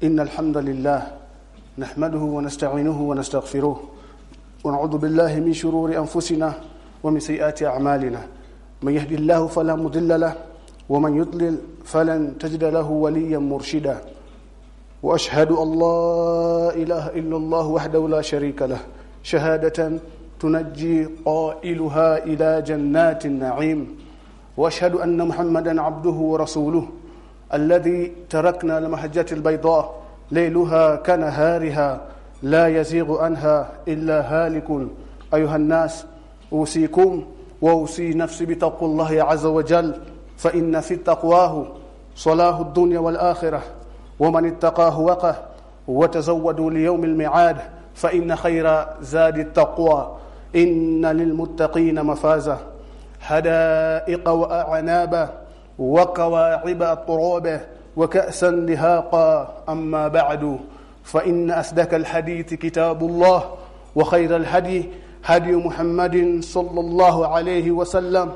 إن الحمد لله نحمده ونستعينه ونستغفره ونعوذ بالله من شرور أنفسنا ومن سيئات أعمالنا. من يهدي الله فلا مضل له ومن يضلل فلن تجد له وليا مرشدا. وأشهد أن لا إله إلا الله وحده لا شريك له. شهادة تنجي قائلها إلى جنات النعيم. وأشهد أن محمدا عبده ورسوله. الذي تركنا لمحجة البيضاء ليلها كنهارها لا يزيغ عنها إلا هالك. أيها الناس أوصيكم وأوصي نفسي بتقوى الله عز وجل فإن في تقواه صلاه الدنيا والآخرة ومن اتقاه وقه وتزودوا ليوم الميعاد فإن خير زاد التقوى. إن للمتقين مفازة حدائق وأعنابا. وكواعب الطراب وكأسا لهاقا. أما بعد فإن أصدق الحديث كتاب الله وخير الهدي هدي محمد صلى الله عليه وسلم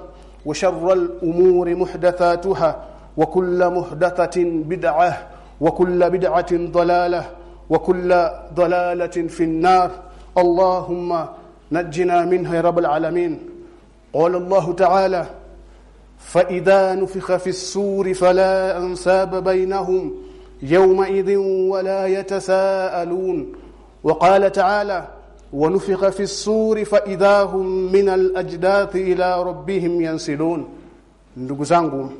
وشر الأمور محدثاتها وكل محدثة بدعة وكل بدعة ضلالة وكل ضلالة في النار. اللهم نجنا منها يا رب العالمين. قال الله تعالى فإذا نفخ في السور فلا أنساب بينهم يومئذ ولا يتساءلون وقال تعالى ونفخ في السور فإذا هم من الأجداث إلى ربهم ينسلون ndugu zangu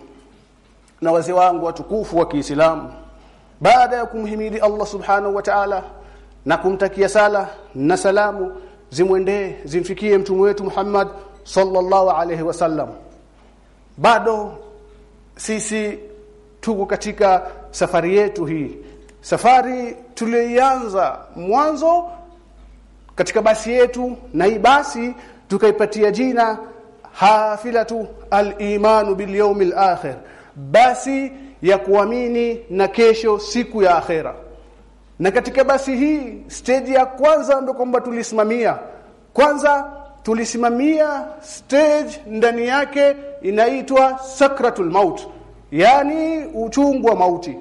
na wazee wangu watukufu wa Kiislamu baada ya kumhimidi Allah subhanahu wa ta'ala na kumtakia sala na salamu zimwendee zimfikie mtume wetu Muhammad sallallahu alayhi wasallam bado sisi tuko katika safari yetu hii. Safari tulioianza mwanzo katika basi yetu na hii basi tukaipatia jina hafilatu al-imanu bil yawmil akhir. Basi ya kuamini na kesho siku ya akhera. Na katika basi hii stage ya kwanza ndio kwamba tulisimamia. Kwanza tulisimamia stage ndani yake inaitwa sakratul maut yani uchungu wa mauti.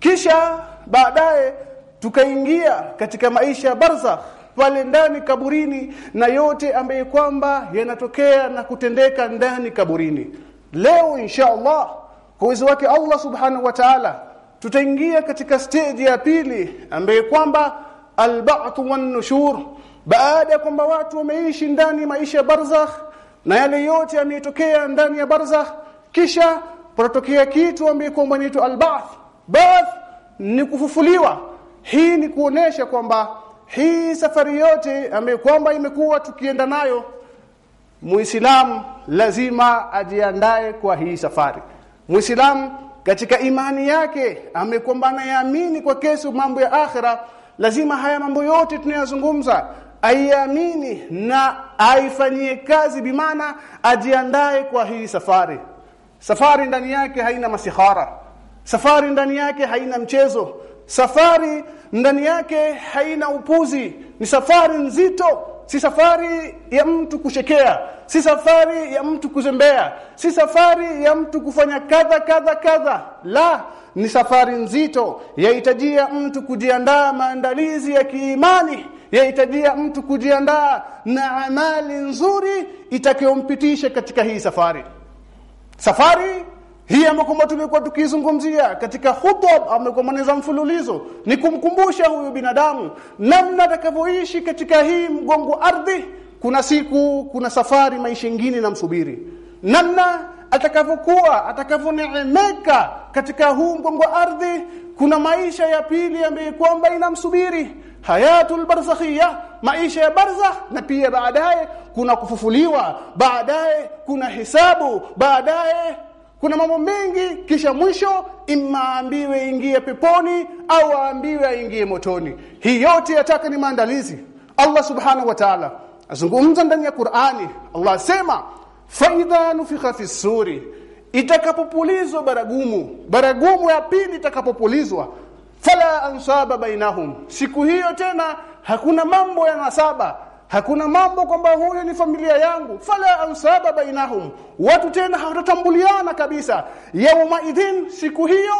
Kisha baadaye tukaingia katika maisha ya barzakh pale ndani kaburini na yote ambaye kwamba yanatokea na kutendeka ndani kaburini. Leo insha Allah kwa uwezo wake Allah subhanahu wa ta'ala tutaingia katika stage ya pili ambaye kwamba albathu wan nushur baada ya kwamba watu wameishi ndani maisha ya barzakh na yale yote yametokea ndani ya barzakh kisha patatokea kitu ambacho kwamba inaitwa alba'th. Ba'th ni kufufuliwa. Hii ni kuonesha kwamba hii safari yote ambayo kwamba imekuwa tukienda nayo Muislamu lazima ajiandae kwa hii safari. Muislamu katika imani yake amekwamba anaamini kwa kesho mambo ya akhira lazima haya mambo yote tunayozungumza aiamini na aifanyie kazi bimana ajiandae kwa hii safari. Safari ndani yake haina masihara safari ndani yake haina mchezo. Safari ndani yake haina upuzi. Ni safari nzito. Si safari ya mtu kushekea si safari ya mtu kuzembea. Si safari ya mtu kufanya kadha kadha kadha. La ni safari nzito. Yahitajia mtu kujiandaa maandalizi ya kiimani yahitajia mtu kujiandaa na amali nzuri itakayompitisha katika hii safari. Safari hii ambayo tumekuwa tukizungumzia katika khutba amekuwa mfululizo ni kumkumbusha huyu binadamu namna atakavyoishi katika hii mgongo ardhi. Kuna siku kuna safari maisha mengine namsubiri namna atakavyokuwa atakavoneemeka katika huu mgongo ardhi. Kuna maisha ya pili ambayo kwamba inamsubiri hayatul barzakhia maisha ya barzakh na pia baadaye kuna kufufuliwa baadaye kuna hisabu baadaye kuna mambo mengi kisha mwisho imma ambiwe ingie peponi au aambiwe aingie motoni. Hii yote yataka ni maandalizi. Allah subhanahu wa ta'ala azungumza ndani ya Qur'ani. Allah asema faidha nufikha fi suri itakapopulizwa baragumu baragumu ya pili itakapopulizwa fala ansaba bainahum. Siku hiyo tena hakuna mambo ya nasaba. Hakuna mambo kwamba huyo ni familia yangu. Fala ansaba bainahum. Watu tena hawatatambuliana kabisa. Yauma idhin siku hiyo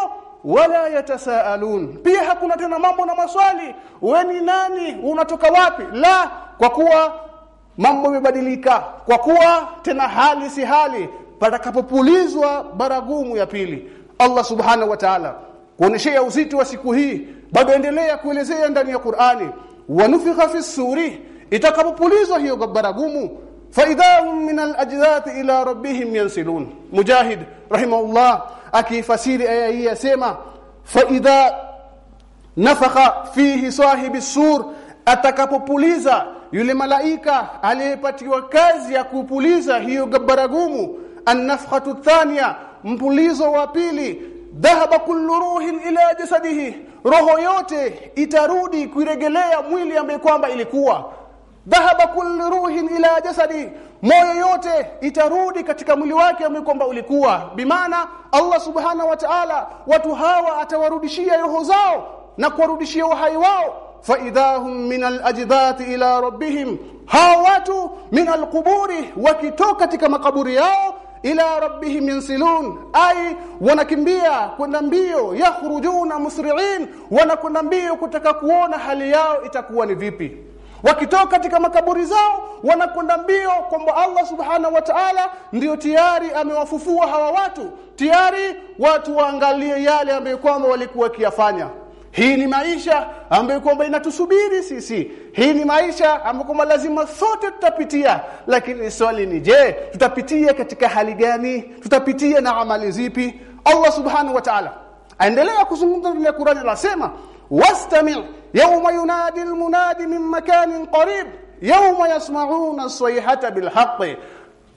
wala yatasaalun. Pia hakuna tena mambo na maswali. We ni nani? Unatoka wapi? La kwa kuwa mambo yamebadilika. Kwa kuwa tena hali si hali. Patakapopulizwa baragumu ya pili. Allah subhanahu wa ta'ala kuoneshea uzito wa siku hii bado endelea kuelezea ndani ya Qur'ani wanufikha fi suri itakapopulizwa hiyo baragumu faidahum min al-ajdath ila rabbihim yansilun. Mujahid rahimahullah akifasiri aya hii yasema faidha nafakha fihi sahibi sur atakapopuliza yule malaika aliyepatiwa kazi ya kupuliza hiyo baragumu annafkhatu thania mpulizo wa pili dhahaba kullu ruhin ila jasadihi. Roho yote itarudi kuiregelea mwili ambaye kwamba ilikuwa. Dhahaba kullu ruhin ila jasadi. Moyo yote itarudi katika mwili wake ambaye kwamba ulikuwa. Bimaana Allah subhana wa ta'ala watu hawa atawarudishia roho zao na kuwarudishia uhai wao. Faidahum min alajdati ila rabbihim. Hawa watu min alquburi wakitoka katika makaburi yao ila rabbihim yansilun. Ay wanakimbia kwenda mbio yakhrujuna musri'in. Wanakwenda mbio kutaka kuona hali yao itakuwa ni vipi. Wakitoka katika makaburi zao wanakwenda mbio kwamba Allah subhanahu wa ta'ala ndio tayari amewafufua hawa watu. Tayari watu waangalie yale ambayo kwamba walikuwa kiyafanya hii ni maisha ambayo kwamba inatusubiri sisi. Hii ni maisha ambayo kwamba lazima sote tutapitia. Lakini swali ni je tutapitia katika hali gani? Tutapitia na amali zipi? Allah subhanahu wa ta'ala aendelea kuzungumza ndani ya Qur'an anasema wastami' yawma yunadi almunadi min makanin qarib yawma yasma'una as-sayhata bilhaqqi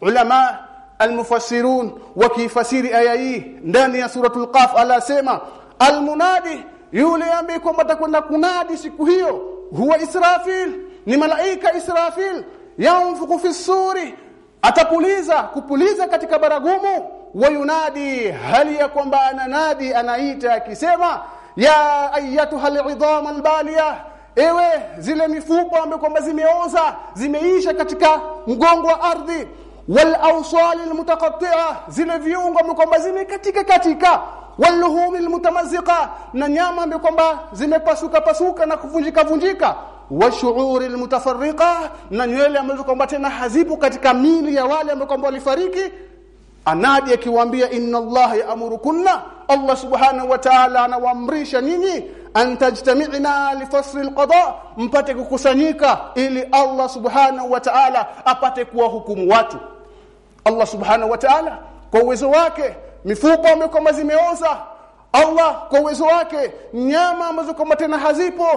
ulama almufassirun wakifasiri aya hii ndani ya suratul qaf alasema almunadi yule ambaye kwamba atakwenda kunadi siku hiyo huwa Israfil ni malaika Israfil. Yanfuku fi suri atapuliza kupuliza katika baragumu. Wayunadi hali ya kwamba ananadi anaita akisema ya ayatuha al'idham albalia ewe zile mifupa ambayo kwamba zimeoza zimeisha katika mgongo wa ardhi. Wal awsal zile viungo ambayo kwamba zimekatika katika walluhum almutamazziqa na nyama ambayo kwamba zimepasuka pasuka na kuvunjika vunjika. Washuuri almutafarriqa na nywele ambazo kwamba tena hazipo katika mili ya wale ambao kwamba walifariki. Anadi akiwaambia inna allaha ya'murukunna allah subhanahu wa ta'ala anawaamrisha nyinyi antajtami'na li fasli alqada mpate kukusanyika ili allah subhanahu wa ta'ala apate kuwahukumu watu. Allah subhanahu wa ta'ala kwa uwezo wake mifupa ambayo kwamba zimeoza Allah kwa uwezo wake nyama ambazo kwamba tena hazipo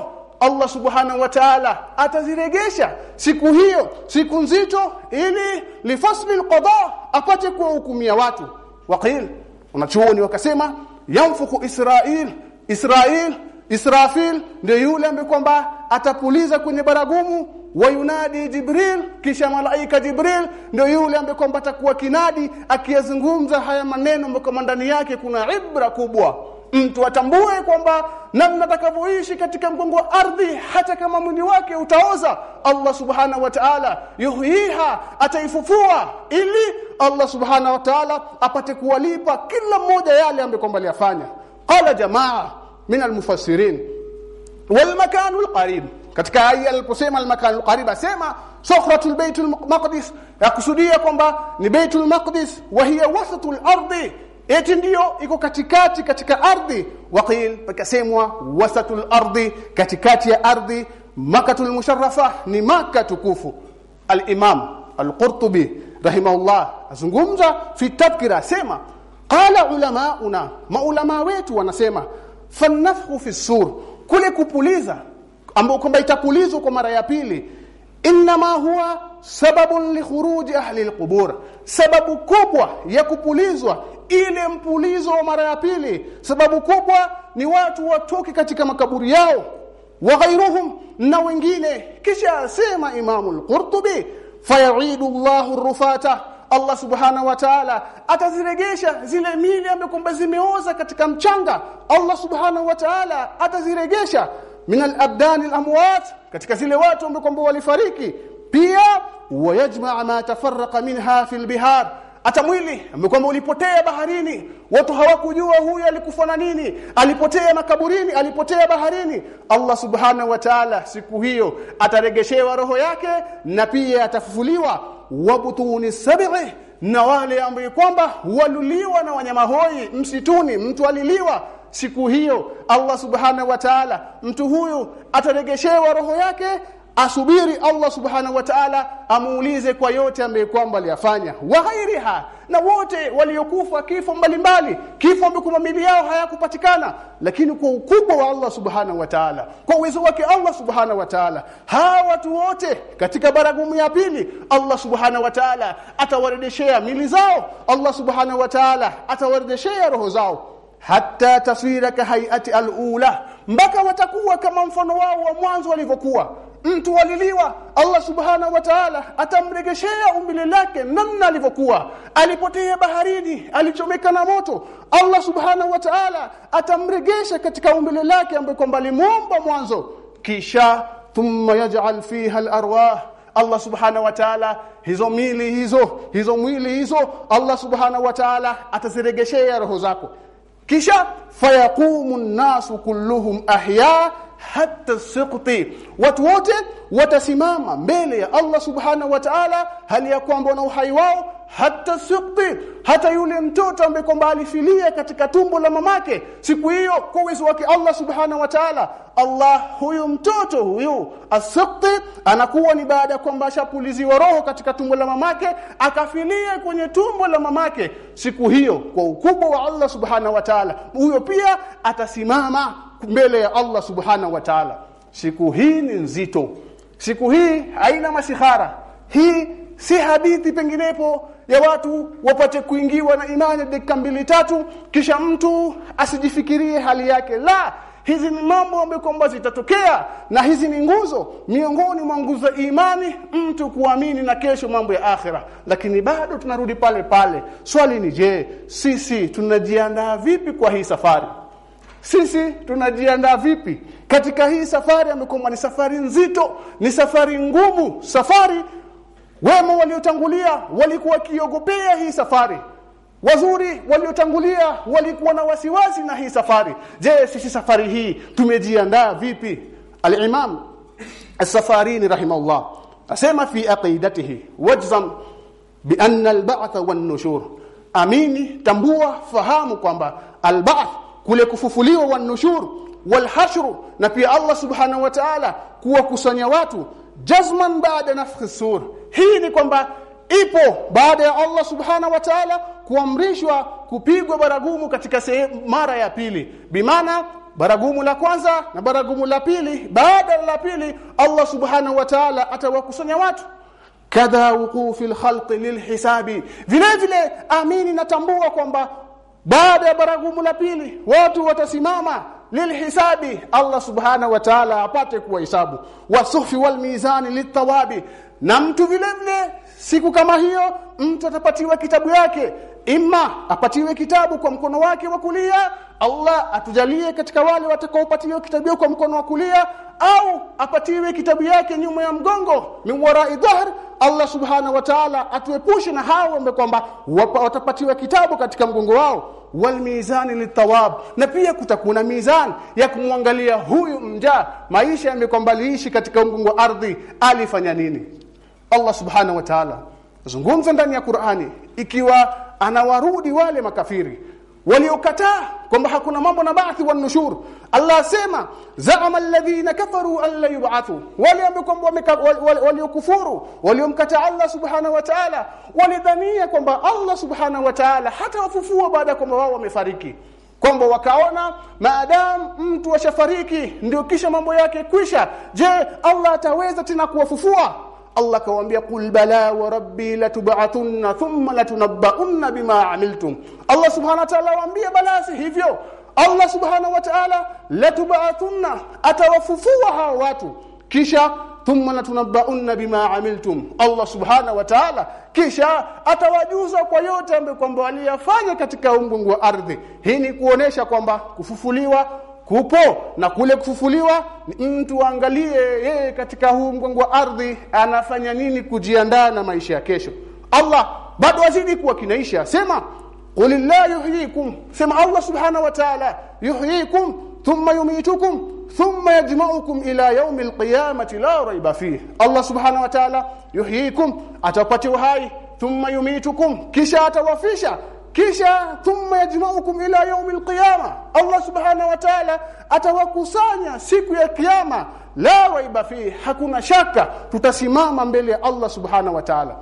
Allah subhanahu wa ta'ala ataziregesha siku hiyo siku nzito ili lifasli alqada apate kuwahukumia watu. Waqil wanachuoni wakasema yamfuku Israil Israil Israfil ndio yule ambaye kwamba atapuliza kwenye baragumu wayunadi Jibril kisha malaika Jibril ndio yule ambaye kwamba atakuwa kinadi akiyazungumza haya maneno ambayo ndani yake kuna ibra kubwa. Mtu atambue kwamba namna atakavyoishi katika mgongo wa ardhi hata kama mwili wake utaoza Allah subhana wa ta'ala yuhiha ataifufua ili Allah subhana wa ta'ala apate kuwalipa kila mmoja yale ambayo kwamba aliyafanya. Qala jamaa min almufassirin makanu alqarib katika aya aliposema al-makan al-qarib asema sukhratul baitul maqdis yakusudia kwamba ni baitul maqdis wa wasatul ardi. Eti ndio iko katikati katika ardhi. Waqil pakasemwa wasatul ardi katikati ya ardhi makatul musharrafa ni maka tukufu. Al-imam rahimahullah azungumza fi tadhkira sema qala ulamauna maulama wetu wanasema fanafkhu fi sur kule kupuliza ambao kwamba itapulizwa kwa mara ya pili inma huwa sababu li khuruji ahli alqubur sababu kubwa ya kupulizwa ile mpulizo wa mara ya pili. Sababu kubwa ni watu watoke katika makaburi yao wa ghairuhum na wengine. Kisha asema imamu al-qurtubi faya'idu Allahu rufata Allah subhanahu wa ta'ala ataziregesha zile mili ambazo zimeoza katika mchanga. Allah subhanahu wa ta'ala ataziregesha. Min al-abdan al-amwat katika zile watu ambao kwamba walifariki. Pia wayajma ma tafarraqa minha fi al-bihar hata mwili kwamba ulipotea baharini. Watu hawakujua huyu alikufa na nini. Alipotea makaburini alipotea baharini. Allah subhanahu wa ta'ala siku hiyo ataregeshewa roho yake na pia atafufuliwa wabutuni sab'i na wale ambao kwamba waluliwa na wanyama hoi msituni. Mtu aliliwa siku hiyo Allah subhanahu wa ta'ala. Mtu huyu ataregeshewa roho yake asubiri Allah subhanahu wa ta'ala amuulize kwa yote ambaye kwamba aliyafanya. Wa ghairiha na wote waliokufa kifo mbalimbali kifo ambako mili yao hayakupatikana lakini kwa ukubwa wa Allah subhanahu wa ta'ala kwa uwezo wake Allah subhanahu wa ta'ala hawa watu wote katika baragumu ya pili Allah subhanahu wa ta'ala atawarudishia mili zao Allah subhanahu wa ta'ala atawarudishia roho zao. Hatta taswira kahayati alula mpaka watakuwa kama mfano wao wa mwanzo walivyokuwa mtu waliliwa Allah subhanahu wa ta'ala atamregeshea umbile lake namna alivyokuwa. Alipotea baharini alichomeka na moto Allah subhanahu wa ta'ala atamregesha katika umbile lake ambaye kwamba alimuomba mwanzo. Kisha thumma yaj'al fiha al-arwah. Allah subhanahu wa ta'ala hizo mili hizo hizo mwili hizo Allah subhanahu wa ta'ala ataziregeshea roho zako. Kisha fayaqumu an-nasu kulluhum ahya hatta siqti. Watu wote watasimama mbele ya Allah subhanahu wa ta'ala hali ya kwamba na uhai wao? Hata siqti. Hata yule mtoto ambaye kwamba alifilia katika tumbo la mamake siku hiyo kwa uwezo wake Allah subhanahu wa ta'ala Allah huyu mtoto huyu asiqti anakuwa ni baada kwamba ashapuliziwa roho katika tumbo la mamake akafilia kwenye tumbo la mamake. Siku hiyo kwa ukubwa wa Allah subhanahu wa ta'ala huyo pia atasimama mbele ya Allah subhanahu wa ta'ala. Siku hii ni nzito. Siku hii haina masihara hii si hadithi penginepo ya watu wapate kuingiwa na imani dakika mbili tatu kisha mtu asijifikirie hali yake. La hizi ni mambo ambayo kwamba zitatokea na hizi ni nguzo. Miongoni mwa nguzo imani mtu kuamini na kesho mambo ya akhira. Lakini bado tunarudi pale pale. Swali ni je sisi tunajiandaa vipi kwa hii safari sisi tunajiandaa vipi? Katika hii safari amekuwa ni safari nzito ni safari ngumu safari wema waliotangulia walikuwa kiogopea hii safari. Wazuri waliotangulia walikuwa na wasiwasi na hii safari. Je sisi safari hii tumejiandaa vipi? Al-imam as-safarini rahimahullah asema fi aqidatihi wajzam bi anna al-ba'th wan-nushur. Amini tambua fahamu kwamba al-ba'th kule kufufuliwa wanushur walhashru na pia Allah subhanahu wa ta'ala kuwakusanya watu jazman baada nafkhi sur. Hii ni kwamba ipo baada ya Allah subhanahu wa ta'ala kuamrishwa kupigwa baragumu katika mara ya pili. Bimaana baragumu la kwanza na baragumu la pili baada la pili Allah subhanahu wa ta'ala atawakusanya watu. Kadha wuqufi alkhalq lilhisabi. Vile vile amini natambua kwamba baada ya baragumu la pili watu watasimama lilhisabi Allah subhana wa ta'ala apate kuwahesabu. Wasufi wal mizani litawabi na mtu vile vile siku kama hiyo mtu atapatiwa kitabu yake. Imma apatiwe kitabu kwa mkono wake wa kulia Allah atujalie katika wale watakaopatiwa kitabu kwa mkono wa kulia au apatiwe kitabu yake nyuma ya mgongo min warai dhahr Allah subhana wa ta'ala atuepushe na hao ambao kwamba watapatiwa kitabu katika mgongo wao. Wal mizani litawab na pia kutakuwa mizani ya kumwangalia huyu mja maisha yamekwambaliishi katika mgongo wa ardhi alifanya nini? Allah subhana wa ta'ala zungumza ndani ya Qur'ani ikiwa anawarudi wale makafiri waliokataa kwamba hakuna mambo na baathi wa nushur. Allah asema za'ama alladhina kafaru an la yub'athu. Wale ambao kwamba waliokufuru waliomkataa Allah subhanahu wa ta'ala walidhania kwamba Allah subhanahu wa ta'ala hata wafufua baada kwamba wao wamefariki. Kwamba wakaona maadamu mtu ashafariki ndio kisha mambo yake kwisha. Je Allah ataweza tena kuwafufua Allah kawaambia qul bala wa rabbi latub'atunna thumma latunabba'unna bima amiltum. Allah subhanahu wa ta'ala waambia bala si hivyo. Allah subhanahu wa ta'ala latub'athunna atawafufua hao watu. Kisha thumma latunabba'unna bima amiltum. Allah subhanahu wa ta'ala kisha atawajuza kwa yote ambayo kwamba waliyafanya katika umbungu wa ardhi. Hii ni kuonesha kwamba kufufuliwa kupo na kule kufufuliwa mtu angalie yeye katika huu mgongo wa ardhi anafanya nini kujiandaa na maisha ya kesho. Allah bado azidi kuwa kinaisha sema qulillahu yuhyikum sema Allah subhanahu wa ta'ala yuhyikum thumma yumitukum thumma yajma'ukum ila yawm alqiyamati la rayba fihi Allah subhanahu wa ta'ala yuhyikum atapati uhai thumma yumitukum kisha atawafisha kisha thumma yajma'ukum ila yawm alqiyama Allah subhanahu wa ta'ala atawakusanya siku ya kiyama. La raiba fi hakuna shaka tutasimama mbele ya Allah subhanahu wa ta'ala.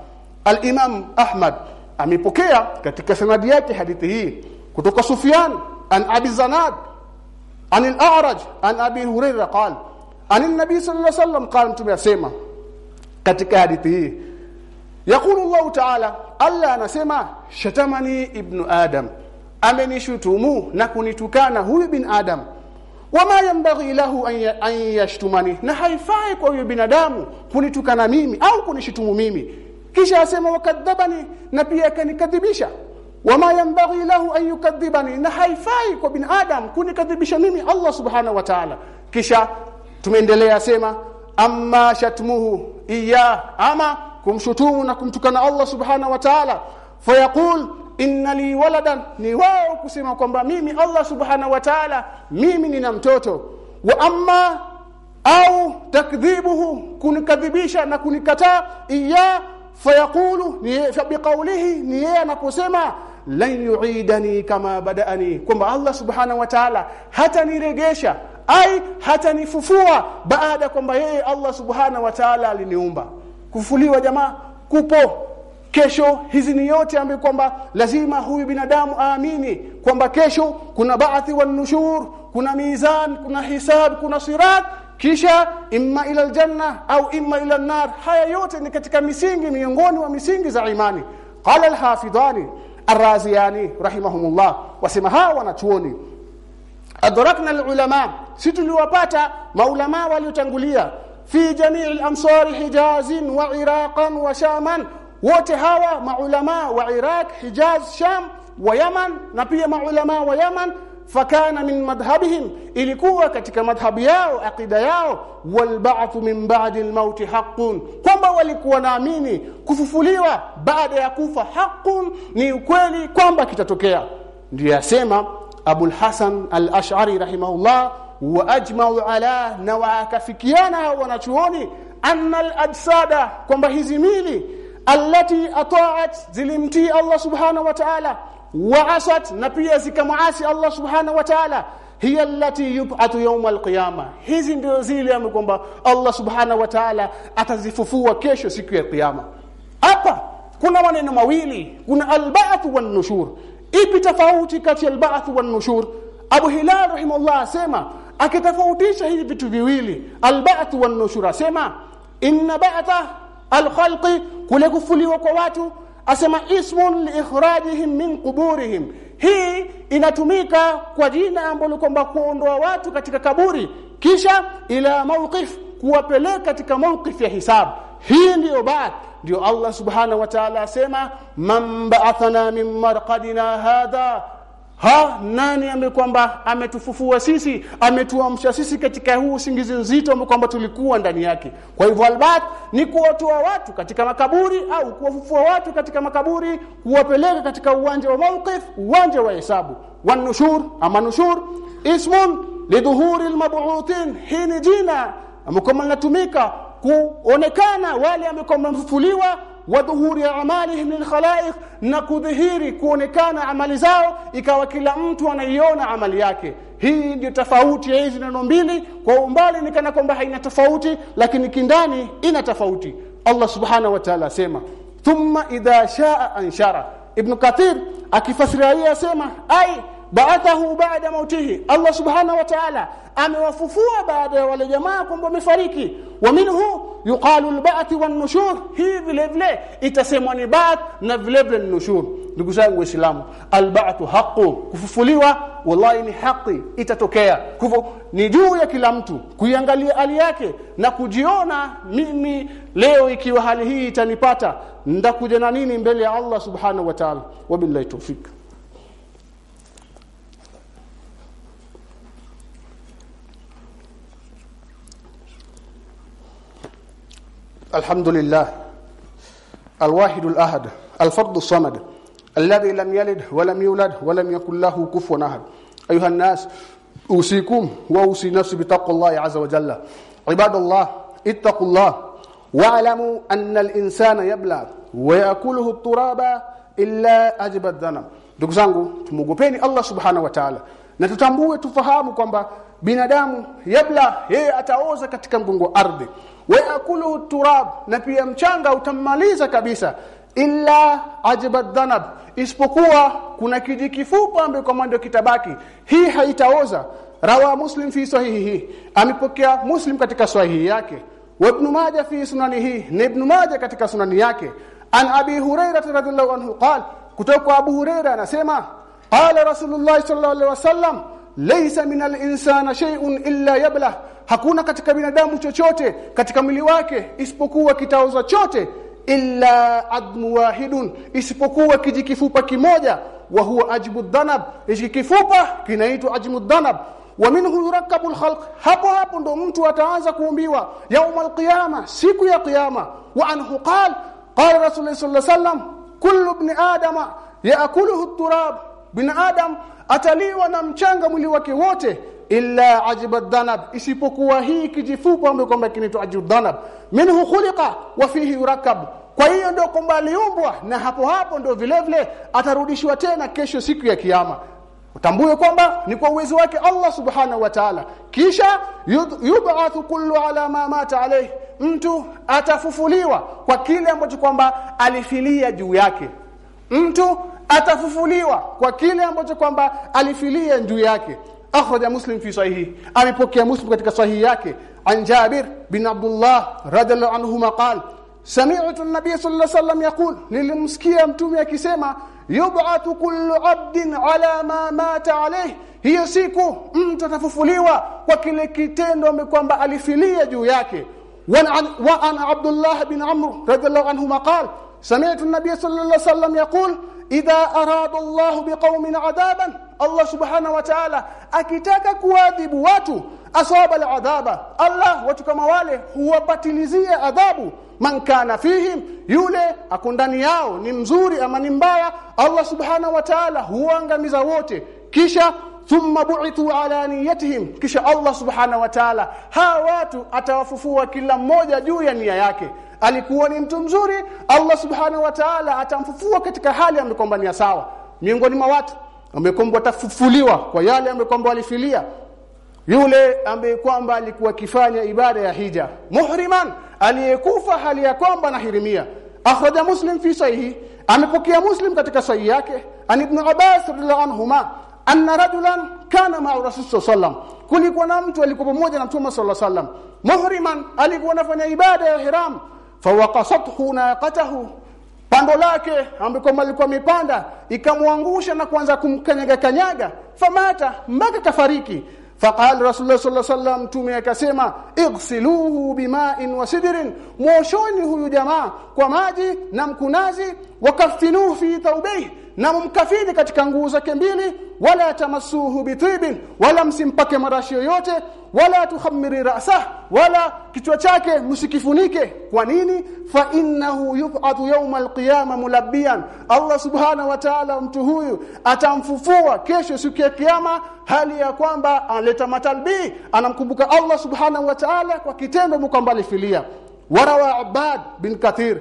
Al-imam Ahmad amepokea katika sanadi yake hadithi hii kutoka Sufyan an Abi Zanad an al-A'raj an Abi Hurairah qala an an-nabi sallallahu alayhi wasallam qala mtume katika hadithi hii. Yaqulu Allah ta'ala Allah anasema shatamani ibnu adam. Amenishutumu na kunitukana huyu bin adam. Wama yambaghi lahu an yashtumani. Na haifai kwa huyu binadamu kunitukana mimi au kunishutumu mimi. Kisha asema wakadhabani na pia akanikadhibisha. Wama yambaghi lahu an yukadhibani. Na haifai kwa bin adam kunikadhibisha mimi Allah subhanahu wa ta'ala. Kisha tumeendelea sema amma shatmuhu iya ama kumshutumu na kumtukana Allah subhanahu wa ta'ala. Fayaqul inna li waladan. Ni wao kusema kwamba mimi Allah subhanahu wa ta'ala mimi nina mtoto. Wa amma au takdhibuhu kunikadhibisha na kunikataa iya fayaqulu ni biqawlihi ni yeye anaposema lan yuidani kama badaani. Kwamba Allah subhanahu wa ta'ala hata niregesha ai hata baada kwamba yeye Allah subhanahu wa ta'ala aliniumba kufuliwa jamaa kupo. Kesho hizi ni yote ambayo kwamba lazima huyu binadamu aamini kwamba kesho kuna baathi wa nushur kuna mizan kuna hisab kuna sirat. Kisha imma ila aljanna au imma ila nar haya yote ni katika misingi miongoni wa misingi za imani. Qala alhafidhani arraziani rahimahumullah. Wasema hawa wanachuoni adrakna alulama si tuliwapata maulama waliotangulia fi jamii al-amsar Hijazin wa iraqan wa shaman. Wote hawa maulama wa iraq hijaz sham wa yaman na pia maulama wa yaman fakana min madhhabihim. Ilikuwa katika madhhabu yao aqida yao walba'th min ba'di al-maut haqqun. Kwamba walikuwa naamini kufufuliwa baada ya kufa haqqun ni ukweli kwamba kitatokea. Ndio yasema Abu al-Hasan al-Ash'ari rahimahullah wa ajma'u ala na wakafikiana wanachuoni anna al-ajsada kwamba hizi mili allati ata'at zilimtii Allah subhanahu wa ta'ala wa asat na pia zikamuasi Allah subhanahu wa ta'ala hiya allati yub'atu yawm al-qiyama. Hizi ndio zile kwamba Allah subhanahu wa ta'ala atazifufua kesho siku ya kiyama hapa kuna maneno mawili kuna al-ba'th wan-nushur ipi tofauti kati al-ba'th wan-nushur Abu Hilal rahimahullah asema akitofautisha hivi vitu viwili alba'th wan-nushur asema inna ba'tha al-khalqi kule kufuliwa kwa watu. Asema ismun liikhrajihim min quburihim. Hii inatumika kwa jina ambalo kwamba kuondoa watu katika kaburi kisha ila mawqif kuwapeleka katika mawqif ya hisabu hii ndiyo ba'th. Ndio Allah subhanahu wa ta'ala asema man ba'athana min marqadina hadha ha nani amekwamba ametufufua sisi ametuamsha sisi katika huu usingizi nzito ambao kwamba tulikuwa ndani yake? Kwa hivyo albat ni kuwatoa watu katika makaburi au kuwafufua watu katika makaburi kuwapeleka katika uwanja wa mawqif uwanja wa hesabu. Wanushur ama nushur ismun lidhuhuri almab'uthin hii ni jina ambalo linatumika kuonekana wale ambao wamefufuliwa wa dhuhuri amalihim lilkhalaiq na kudhihiri kuonekana amali zao ikawa kila mtu anaiona amali yake. Hii ndio tofauti ya hizi neno mbili. Kwa umbali ni kana kwamba haina tofauti lakini kindani ina tofauti. Allah subhanahu wa ta'ala asema thumma idha shaa anshara. Ibn kathir akifasiria yeye asema ai ba'athahu ba'da mautihi. Allah subhanahu wa ta'ala amewafufua baada ya wale jamaa kwamba wamefariki. Wa minhu yuqalu al-ba'th wan-nushur hii vile itasemwa ni ba'th na vile vile nushur. Ndugu zangu waislamu al-ba'th haqqu kufufuliwa wallahi ni haki itatokea. Hivyo ni juu ya kila mtu kuiangalia hali yake na kujiona mimi leo ikiwa hali hii itanipata ndakuja na nini mbele ya Allah subhanahu wa ta'ala. Wabillahi tawfik الحمد لله الواحد الأحد الفرد الصمد الذي لم يلد ولم يولد ولم يكن له كفوا أحد. أيها الناس أوصيكم وأوصي نفسي بتقوى الله عز وجل. عباد الله اتقوا الله واعلموا أن الإنسان يبلى ويأكله التراب illa ajiba dhanam ndugu zangu tumogopeni Allah subhanahu wa ta'ala na tutambue binadamu yabla yeye ataoza katika mgongo ardhi. Wa yakulu turab na pia mchanga utammaliza kabisa. Illa ajiba dhanab isipokuwa kuna kijikifupa ambacho kwa ndio kitabaki. Hii haitaoza. Rawa muslim fi sahihi amepokea muslim katika sahihi yake. Wa ibn majah fi sunanihi ni ibn majah katika sunani yake. An abi huraira radhiallahu anhu qala kutoka abu huraira anasema qala rasulullah sallallahu alaihi wasallam laysa minal insana shay'un illa yablah. Hakuna katika binadamu chochote katika mwili wake isipokuwa kitaoza chote illa admu wahidun isipokuwa kijikifupa kimoja wa huwa ajbu dhanab. Kinaitwa ajmu wa minhu yurakkabu alkhalq hapo hapo ndo mtu ataanza kuumbiwa yaum qiyama siku ya qiyama. Wa anhu qala qala rasulullah sallallahu alaihi wasallam kullu ibn adama yaakuluhu turab. Bin adam ataliwa na mchanga mwili wake wote illa ajiba dhanab isipokuwa hii kijifupa ambayo kwamba kinaitwa ajibu dhanab. Minhu khuliqa wa fihi yurakab. Kwa hiyo ndio kwamba aliumbwa na hapo hapo ndio vile vile atarudishwa tena kesho siku ya kiyama. Utambue kwamba ni kwa uwezo wake Allah subhanahu wa ta'ala. Kisha yub'athu kullu ala ma mata alayhi. Mtu atafufuliwa kwa kile ambacho kwamba alifilia juu yake. Mtu atafufuliwa kwa kile ambacho kwamba alifilia juu yake. Akhraja muslim fi sahihi. Amepokea muslim katika sahihi yake. An jabir bin abdullah radhiallahu anhuma qala sami'tu an-nabiy sallallahu alayhi wasallam yaqul. Nilimsikia mtume akisema yub'atu kullu 'abdin 'ala ma mata alayhi. Hiyo siku mtu atafufuliwa kwa kile kitendo amekwamba alifilia juu yake. Wa an abdullah bin amr radhiallahu anhuma qala sami'tu an-nabiy sallallahu alayhi wasallam yaqul idha arada Allah biqaumin adaban Allah subhanahu wa ta'ala akitaka kuadhibu watu asaba aladhaba Allah watu kama wale huwapatilizie adhabu. Man kana fihim yule akundani yao ni mzuri ama ni mbaya Allah subhanahu wa ta'ala huangamiza wote. Kisha thumma bu'ithu ala niyatihim kisha Allah subhanahu wa ta'ala hawa watu atawafufua kila mmoja juu ya nia yake alikuwa ni mtu mzuri Allah subhanahu wa ta'ala atamfufua katika hali amekwamba ni sawa. Miongoni mwa watu amekwamba atafufuliwa kwa yale amekwamba walifilia yule ambaye kwamba alikuwa akifanya ibada ya hija muhriman aliyekufa hali ya kwamba nahirimia akhraja muslim fi sahihi amepokea muslim katika sahihi yake. An ibn abbas radhiallahu anhuma anna rajulan kana ma'a rasul sallam. Kulikuwa na mtu alikuwa pamoja na mtume sallallahu alaihi wasallam muhriman alikuwa anafanya ibada ya ihram fawaqasathu naqatahu. Pando lake ambako alikuwa mipanda ikamwangusha na kuanza kumkanyaga kanyaga famata mpaka kafariki. Faqal rasulullah sallallahu alaihi wasallam tume akasema igsiluhu bima'in wa sidrin. Mwoshoni huyu jamaa kwa maji na mkunazi wakafinuhu fi thawbihi na mumkafidhi katika nguo zake mbili wala tamasuhu bitibin wala msimpake marashi yoyote wala tuhammiri ra'sah wala kichwa chake msikifunike. Kwa nini? Fa innahu yub'athu yawm alqiyama mulabbiyan. Allah subhana wa ta'ala mtu huyu atamfufua kesho siku ya kiyama hali ya kwamba analeta matalbi anamkumbuka Allah subhana wa ta'ala kwa kitendo kwamba alifilia warawa abad bin kathir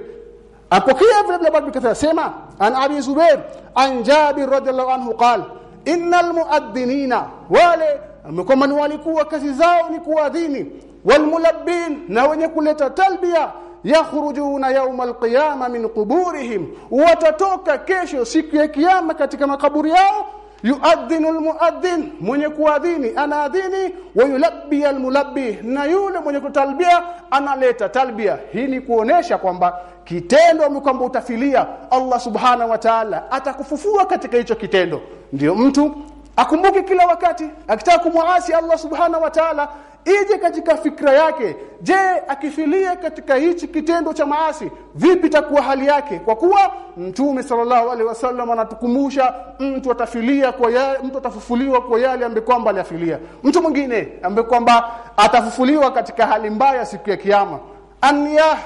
apokea vile vile Abu Kathir asema an Abi Zubair an Jabir radhiallahu anhu qala innal muadhdhinina wale kwamba walikuwa kazi zao ni kuadhini walmulabbin na wenye kuleta talbia yakhrujuna yawmal qiyama min quburihim watatoka kesho siku ya kiyama katika makaburi yao yuadhinu almuadhin mwenye kuadhini anaadhini wa yulabbi almulabbi na yule mwenye kutalbia analeta talbia. Hii ni kuonesha kwamba kitendo kwamba utafilia Allah subhana wa ta'ala atakufufua katika hicho kitendo. Ndio mtu akumbuke kila wakati akitaka kumwasi Allah subhana wa ta'ala ije katika fikra yake. Je akifilia katika hichi kitendo cha maasi vipi takuwa hali yake? Kwa kuwa mtume sallallahu alaihi wasallam anatukumbusha mtu atafilia kwa yale mtu atafufuliwa kwa yale ambaye kwamba aliafilia mtu mwingine ambaye kwamba atafufuliwa katika hali mbaya siku ya kiyama. Anya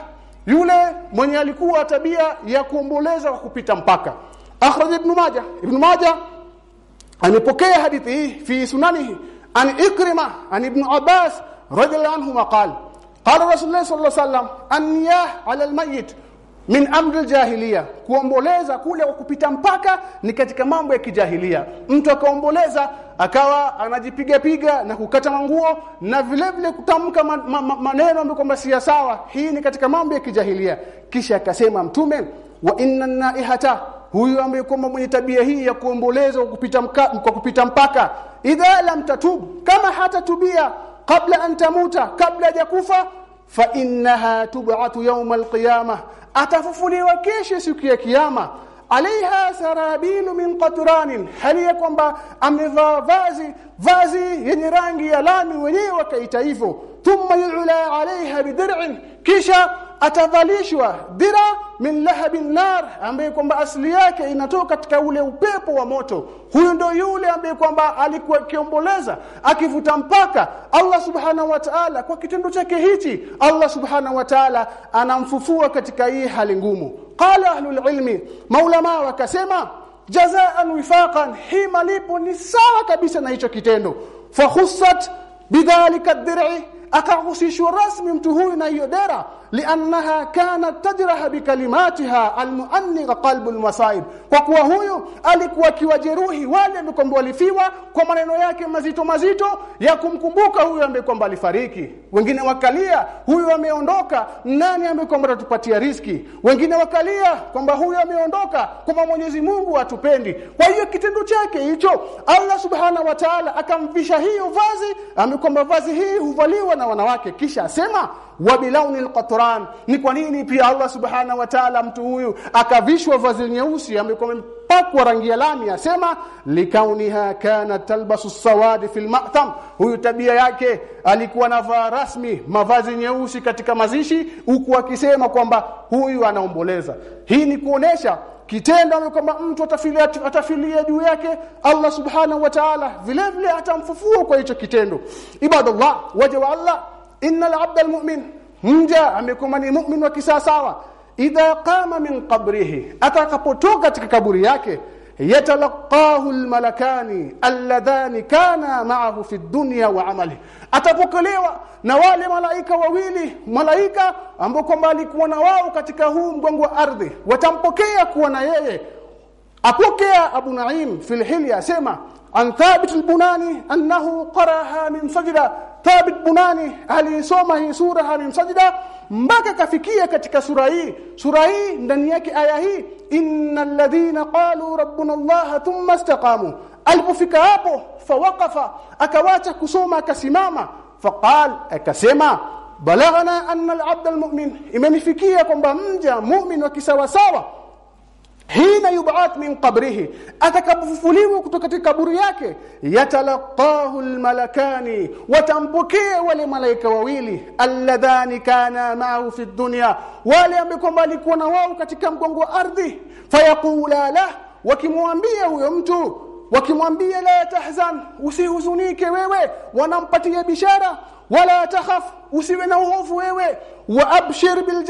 yule mwenye alikuwa tabia ya kuomboleza kwa kupita mpaka. Akhraj ibn majah. Ibn majah amepokea hadithi hii fi sunanihi an ikrima an ibn abbas radhiyallahu anhu qala qala rasulullah sallallahu alaihi wasallam an-niyah 'ala almayyit min amri aljahiliya kuomboleza kule kwa kupita mpaka ni katika mambo ya kijahilia mtu akaomboleza akawa anajipiga piga na kukata manguo na vile vile kutamka ma, ma, maneno ambayo kwamba si sawa. Hii ni katika mambo ya kijahilia kisha akasema mtume wa inna naihata huyu ambaye kwamba mwenye tabia hii ya kuomboleza kwa kupita kwa kupita mpaka idha lam tatub kama hatatubia kabla an tamuta kabla hajakufa fa innaha tub'atu yawm alqiyamah atafufuliwa kesho siku ya kiyama. Alaiha sarabilu min qatran hali ya kwamba amevaa vazi vazi yenye rangi ya lami wenyewe wakaita hivyo. Thumma yu'la alaiha bidir'in kisha atavalishwa dira min lahabin nar ambaye kwamba asili yake inatoka katika ule upepo wa moto. Huyu ndo yule ambaye kwamba alikuwa kiomboleza akivuta mpaka. Allah subhanahu wa ta'ala kwa kitendo chake hichi Allah subhanahu wa ta'ala anamfufua katika hii hali ngumu. Qala ahlul ilmi maulama wakasema jazaan wifaqan hii malipo ni sawa kabisa na hicho kitendo. Fahussat bidhalika ad-dir'i rasmi mtu huyu na hiyo dera liannaha kanat tajraha bikalimatiha almuanniqa qalbu almasaib kwa kuwa huyu alikuwa kiwajeruhi wale ambao walifiwa kwa maneno yake mazito mazito ya kumkumbuka huyu ambaye kwamba alifariki. Wengine wakalia huyu ameondoka nani ambaye kwamba atatupatia riski? Wengine wakalia kwamba huyu ameondoka kwamba Mwenyezi Mungu atupendi kwa hiyo kitendo chake hicho Allah subhana wa ta'ala akamvisha hiyo vazi ambaye kwamba vazi hii huvaliwa na wanawake. Kisha asema wa bilauni alqatran. Ni kwa nini pia Allah subhana wa ta'ala mtu huyu akavishwa vazi nyeusi amekuwa mpakwa rangi ya lami asema likauniha kana talbasu sawadi fil ma'tam huyu tabia yake alikuwa anavaa rasmi mavazi nyeusi katika mazishi huku akisema kwamba huyu anaomboleza. Hii ni kuonesha kitendo kwamba mtu atafilia atafilia juu yake Allah subhanahu wa ta'ala. Vile vile atamfufua kwa hicho kitendo. Ibadallah waja wa Allah innal abda almu'min. Mja amekuwa ni mu'min wa kisasawa idha qama min qabrihi. Atakapotoka katika kaburi yake yatalaqahu almalakani alladhani kana ma'ahu fi dunya wa amali atapokelewa na wale malaika wawili malaika ambao kwamba alikuwa na wao katika huu mgongo wa ardhi. Watampokea kuwa na yeye. Apokea abu naim fil hilya asema an thabit albunani annahu qaraha min sajda. Thabit bunani alisoma hii sura min sajda mpaka kafikia katika sura hii. Sura hii ndani yake aya hii innal ladhina qalu rabbuna allah thumma istaqamu. Alipofika hapo fawaqafa akawacha kusoma akasimama. Faqal akasema balaghana anna al-abd al-mu'min. Kwamba mja mu'min wa kisawasawa hina yub'at min qabrihi atakapofufuliwa kutoka katika kaburi yake yatalaqahu almalakani watampokea wale malaika wawili alladhani kana ma'ahu fi dunya wale ambao walikuwa na wao katika mgongo wa ardhi. Fayaqula la wakimwambia huyo mtu wakimwambia la tahzan usihuzunike wewe wanampatia bishara wala takhaf usiwe na uhofu wewe. Wa abshir bil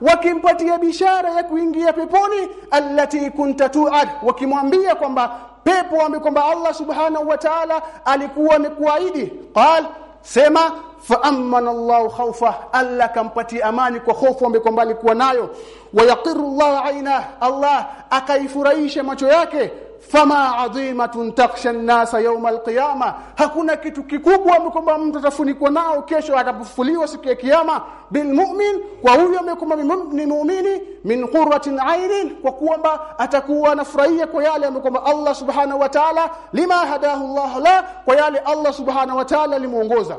wakimpatia bishara ya kuingia peponi allati kunta tu'ad wakimwambia kwamba pepo ambaye kwamba Allah subhanahu wa ta'ala alikuwa amekuahidi. Qal sema fa amana Allah khawfa alla kampati amani kwa hofu ambayo kwamba alikuwa nayo. Wa yaqiru Allah aina Allah akaifurahisha macho yake fama adhimatun taksha an-nasa yawm al-qiyama hakuna kitu kikubwa kwamba mtu atafunikwa nao kesho atapufuliwa siku ya kiyama. Bilmu'min kwa huyo amekuwa ni muumini min qurratin ainin kwa kwamba atakuwa anafurahia kwa yale ambayo Allah subhanahu wa ta'ala. Lima hadahu Allah la kwa yale Allah subhanahu wa ta'ala limuongoza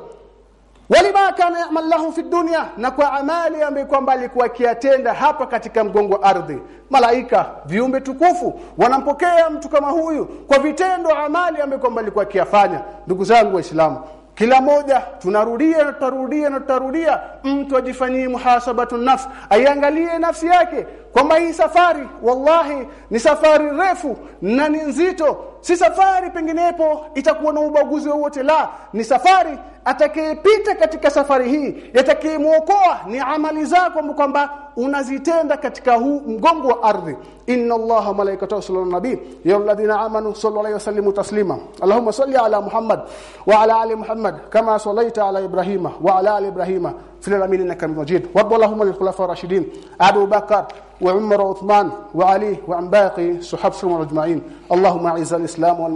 walima kana yamal lahu fi dunya na kwa amali ambayo kwamba alikuwa kiatenda hapa katika mgongo wa ardhi. Malaika viumbe tukufu wanampokea mtu kama huyu kwa vitendo amali ambayo kwamba alikuwa kiafanya ndugu zangu waislamu kila moja tunarudia na tutarudia na tutarudia mtu ajifanyie muhasabatu nafs aiangalie nafsi yake. Kwamba hii safari wallahi ni safari refu na ni nzito si safari penginepo itakuwa na ubaguzi wowote la ni safari atakayepita katika safari hii yatakayemuokoa ni amali zako kwamba unazitenda katika huu mgongo wa ardhi. Inna allaha malaikatahu sallallahu nabii. Ya alladhina amanu sallallahu alayhi wasallimu taslima. Allahumma salli ala muhammad wa ala ali muhammad kama sallaita ala ibrahima wa ala ali ibrahima. Fil alamin innaka majid. Wa allahumma lil khulafa rashidin. Abu bakar وعمر وعثمان وعلي وعن باقي صحاب سلم أجمعين. اللهم أعز الإسلام والمسلمين.